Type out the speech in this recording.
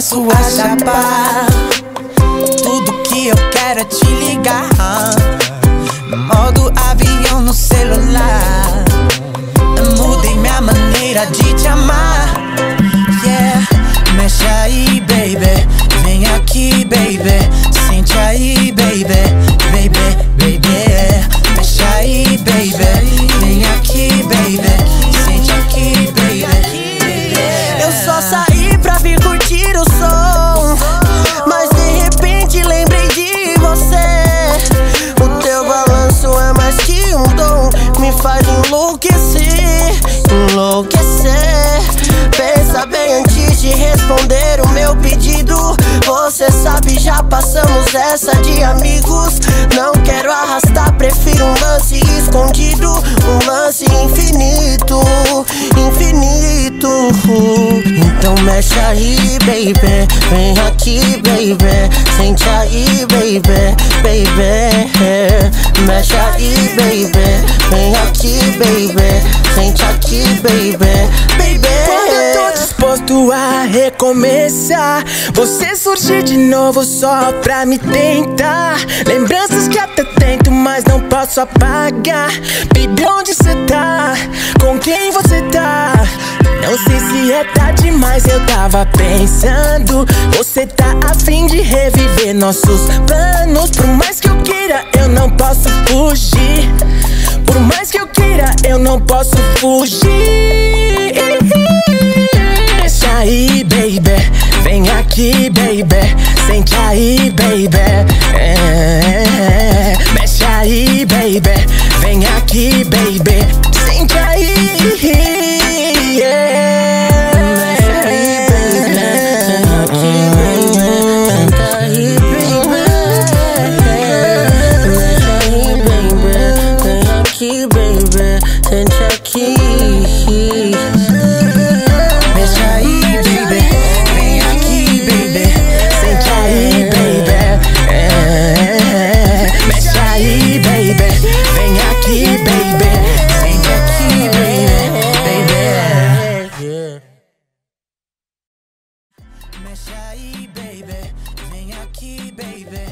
sua chapa. Tudo que eu quero é te ligar. Modo avião no celular. Mudei minha maneira de te amar. Yeah, mexe aí, baby. Vem aqui, baby. Sente aí. Baby, enlouquecer. Pensa bem antes de responder o meu pedido. Você sabe, já passamos essa de amigos. Não quero arrastar, prefiro um lance escondido. Um lance infinito, infinito. Então mexe aí, baby. Vem aqui, baby. Sente aí, baby, baby. Mexe aí, baby. Vem aqui, baby. Sente aqui, baby, baby. Quando eu tô disposto a recomeçar, você surge de novo só pra me tentar. Lembranças que até tento, mas não posso apagar. Baby, onde cê tá? Com quem você tá? Não sei se é tarde, mas eu tava pensando. Você tá a fim de reviver nossos planos. Por mais que eu queira, eu não posso fugir. Por mais que eu queira, eu não posso fugir. Aí, baby. Vem aqui, baby. Sente aí, baby. É, mexe aí, baby. Vem aqui, baby. sente aqui. Deixa aí, baby, vem aqui, baby, sente aí, baby. É, mexe aí, baby, vem aqui, baby, sente aqui, baby, baby. Mexe aí, baby, vem aqui, baby.